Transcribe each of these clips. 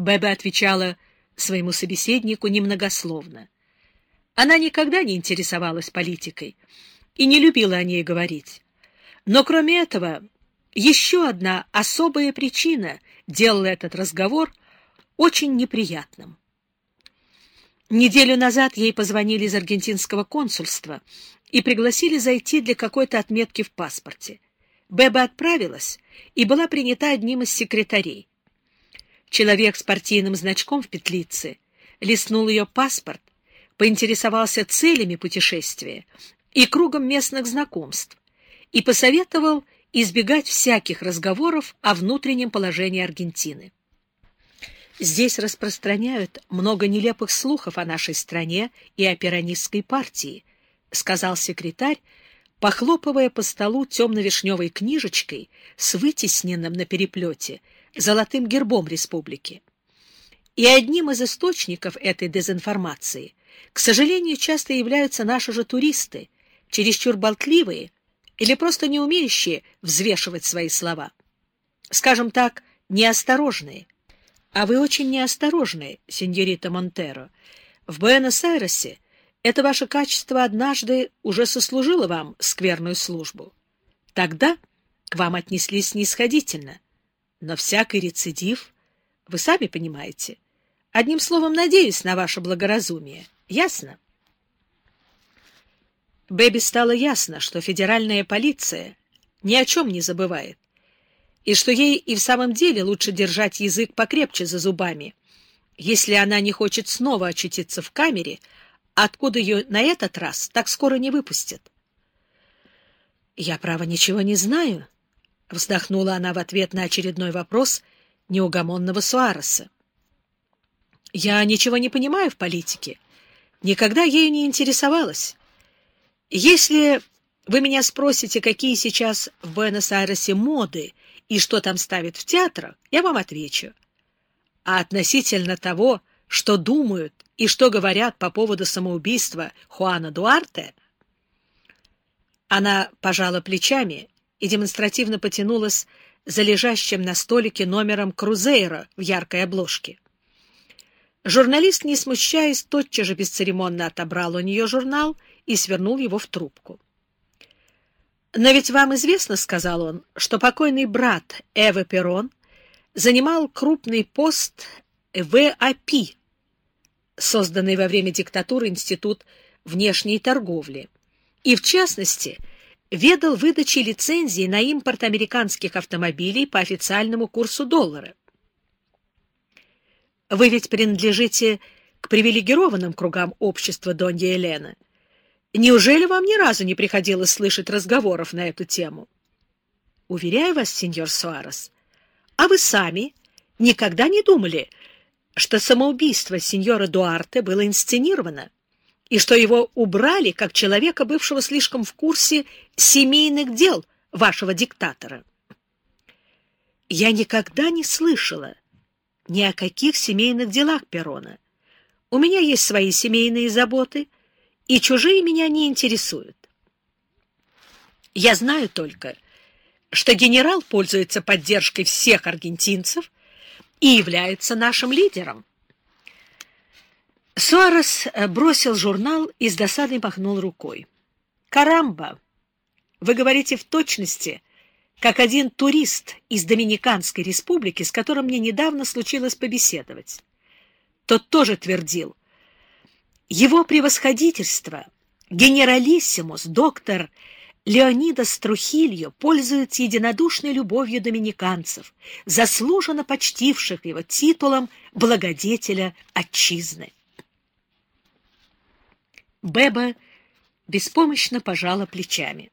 Бэбе отвечала своему собеседнику немногословно. Она никогда не интересовалась политикой и не любила о ней говорить. Но кроме этого, еще одна особая причина делала этот разговор очень неприятным. Неделю назад ей позвонили из аргентинского консульства и пригласили зайти для какой-то отметки в паспорте. Беба отправилась и была принята одним из секретарей. Человек с партийным значком в петлице листнул ее паспорт, поинтересовался целями путешествия и кругом местных знакомств и посоветовал избегать всяких разговоров о внутреннем положении Аргентины. Здесь распространяют много нелепых слухов о нашей стране и о пиранистской партии, сказал секретарь, похлопывая по столу темно-вишневой книжечкой с вытесненным на переплете золотым гербом республики. И одним из источников этой дезинформации, к сожалению, часто являются наши же туристы, чересчур болтливые или просто не умеющие взвешивать свои слова. Скажем так, неосторожные. А вы очень неосторожны, сеньорита Монтеро. В Буэнос-Айресе это ваше качество однажды уже сослужило вам скверную службу. Тогда к вам отнеслись снисходительно. Но всякий рецидив, вы сами понимаете. Одним словом, надеюсь на ваше благоразумие. Ясно? Бэби стало ясно, что федеральная полиция ни о чем не забывает, и что ей и в самом деле лучше держать язык покрепче за зубами, если она не хочет снова очутиться в камере, откуда ее на этот раз так скоро не выпустят. «Я, право, ничего не знаю», — вздохнула она в ответ на очередной вопрос неугомонного Суареса. «Я ничего не понимаю в политике, никогда ею не интересовалась». Если вы меня спросите, какие сейчас в Буэнос-Айресе моды и что там ставят в театрах, я вам отвечу. А относительно того, что думают и что говорят по поводу самоубийства Хуана Дуарте, она пожала плечами и демонстративно потянулась за лежащим на столике номером Крузейра в яркой обложке. Журналист, не смущаясь, тотчас же бесцеремонно отобрал у нее журнал и свернул его в трубку. «Но ведь вам известно, — сказал он, — что покойный брат Эвы Перрон занимал крупный пост ВАП, созданный во время диктатуры Институт внешней торговли, и, в частности, ведал выдачей лицензии на импорт американских автомобилей по официальному курсу доллара. Вы ведь принадлежите к привилегированным кругам общества Донья Елена. Неужели вам ни разу не приходилось слышать разговоров на эту тему? Уверяю вас, сеньор Суарес, а вы сами никогда не думали, что самоубийство сеньора Дуарте было инсценировано, и что его убрали как человека, бывшего слишком в курсе семейных дел вашего диктатора? Я никогда не слышала ни о каких семейных делах Перона. У меня есть свои семейные заботы, и чужие меня не интересуют. Я знаю только, что генерал пользуется поддержкой всех аргентинцев и является нашим лидером. Суарес бросил журнал и с досадой махнул рукой. «Карамба! Вы говорите в точности, как один турист из Доминиканской республики, с которым мне недавно случилось побеседовать. Тот тоже твердил, его превосходительство, генералиссимус, доктор Леонидас Трухильо пользуется единодушной любовью доминиканцев, заслуженно почтивших его титулом благодетеля отчизны. Беба беспомощно пожала плечами.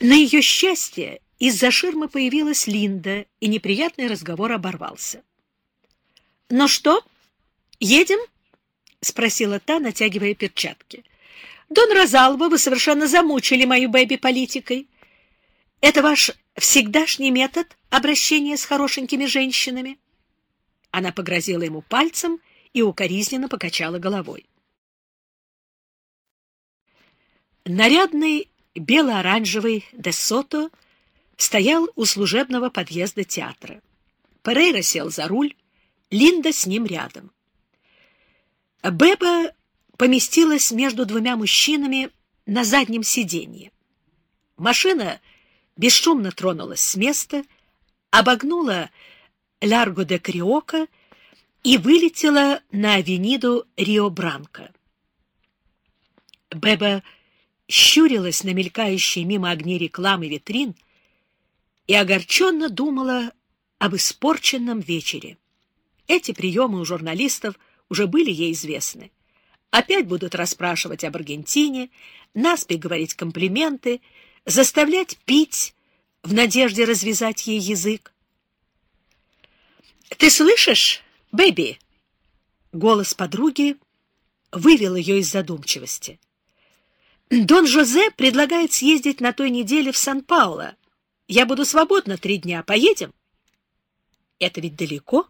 На ее счастье из-за ширмы появилась Линда, и неприятный разговор оборвался. — Ну что, едем? — спросила та, натягивая перчатки. — Дон Розалва, вы совершенно замучили мою бэби политикой. Это ваш всегдашний метод обращения с хорошенькими женщинами? Она погрозила ему пальцем и укоризненно покачала головой. Нарядный бело-оранжевый Де Сото стоял у служебного подъезда театра. Перейра сел за руль, Линда с ним рядом. Беба поместилась между двумя мужчинами на заднем сиденье. Машина бесшумно тронулась с места, обогнула Ларго де Криока и вылетела на авениду Рио-Бранко. Беба щурилась на мелькающие мимо огней рекламы витрин и огорченно думала об испорченном вечере. Эти приемы у журналистов уже были ей известны. Опять будут расспрашивать об Аргентине, наспех говорить комплименты, заставлять пить в надежде развязать ей язык. «Ты слышишь, Бэби?» Голос подруги вывел ее из задумчивости. «Дон Жозе предлагает съездить на той неделе в Сан-Пауло. Я буду свободна три дня. Поедем?» «Это ведь далеко?»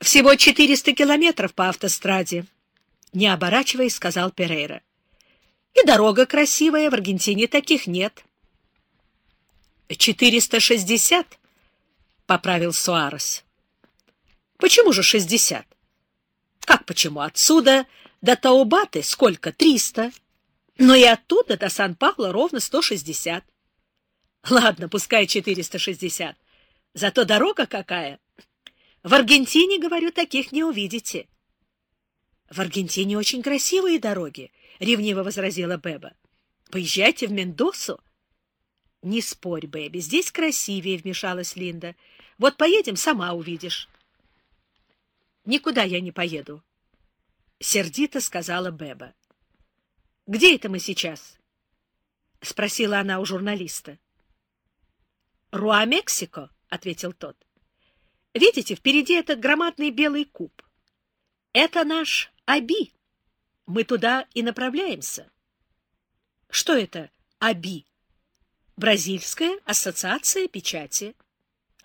«Всего 400 километров по автостраде», — не оборачиваясь, сказал Перейра. «И дорога красивая, в Аргентине таких нет». «Четыреста шестьдесят?» — поправил Суарес. «Почему же шестьдесят?» «Как почему? Отсюда до Таубаты сколько? Триста. Но и оттуда до Сан-Пабло ровно сто шестьдесят. Ладно, пускай четыреста шестьдесят. Зато дорога какая! В Аргентине, говорю, таких не увидите». «В Аргентине очень красивые дороги», — ревниво возразила Беба. «Поезжайте в Мендосу, — Не спорь, Бэби, здесь красивее, — вмешалась Линда. — Вот поедем, сама увидишь. — Никуда я не поеду, — сердито сказала Беба. — Где это мы сейчас? — спросила она у журналиста. — Руа-Мексико, — ответил тот. — Видите, впереди этот громадный белый куб. Это наш Аби. Мы туда и направляемся. — Что это Аби? Бразильская ассоциация печати.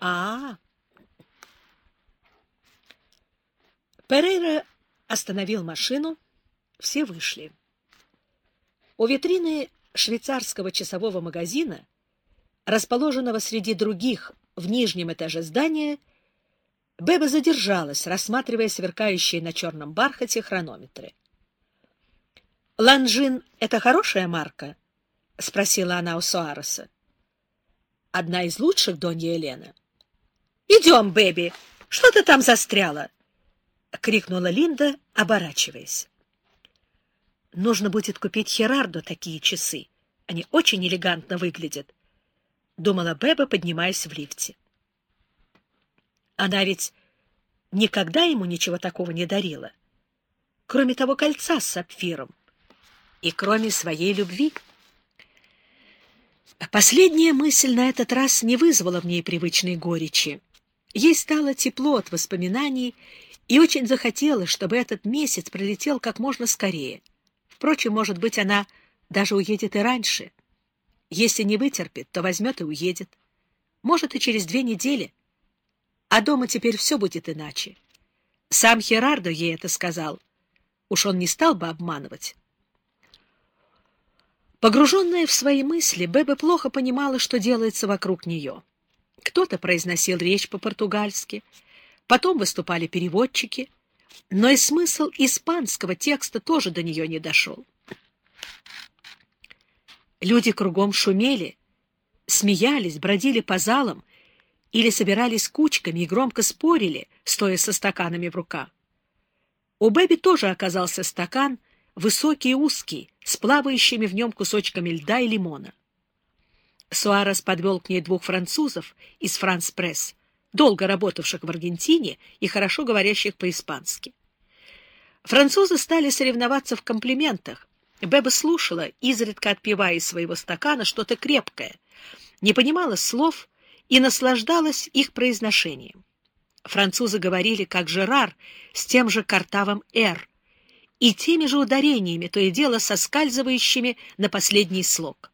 А, -а, Перейра остановил машину, все вышли. У витрины швейцарского часового магазина, расположенного среди других в нижнем этаже здания, Беба задержалась, рассматривая сверкающие на черном бархате хронометры. «Ланжин — это хорошая марка?» — спросила она у Суареса. — Одна из лучших, Донья Елена. — Идем, Бэби. Что ты там застряла? — крикнула Линда, оборачиваясь. — Нужно будет купить Херарду такие часы. Они очень элегантно выглядят, — думала Беба, поднимаясь в лифте. Она ведь никогда ему ничего такого не дарила, кроме того кольца с сапфиром и кроме своей любви. Последняя мысль на этот раз не вызвала в ней привычной горечи. Ей стало тепло от воспоминаний, и очень захотелось, чтобы этот месяц пролетел как можно скорее. Впрочем, может быть, она даже уедет и раньше. Если не вытерпит, то возьмет и уедет. Может, и через две недели. А дома теперь все будет иначе. Сам Херардо ей это сказал. Уж он не стал бы обманывать. Погруженная в свои мысли, Беба плохо понимала, что делается вокруг нее. Кто-то произносил речь по-португальски, потом выступали переводчики, но и смысл испанского текста тоже до нее не дошел. Люди кругом шумели, смеялись, бродили по залам или собирались кучками и громко спорили, стоя со стаканами в руках. У Бэби тоже оказался стакан — высокий и узкий, с плавающими в нем кусочками льда и лимона. Суарес подвел к ней двух французов из «Франс-пресс», долго работавших в Аргентине и хорошо говорящих по-испански. Французы стали соревноваться в комплиментах. Беба слушала, изредка отпивая из своего стакана что-то крепкое, не понимала слов и наслаждалась их произношением. Французы говорили, как Жерар, с тем же картавым «р», и теми же ударениями, то и дело соскальзывающими на последний слог.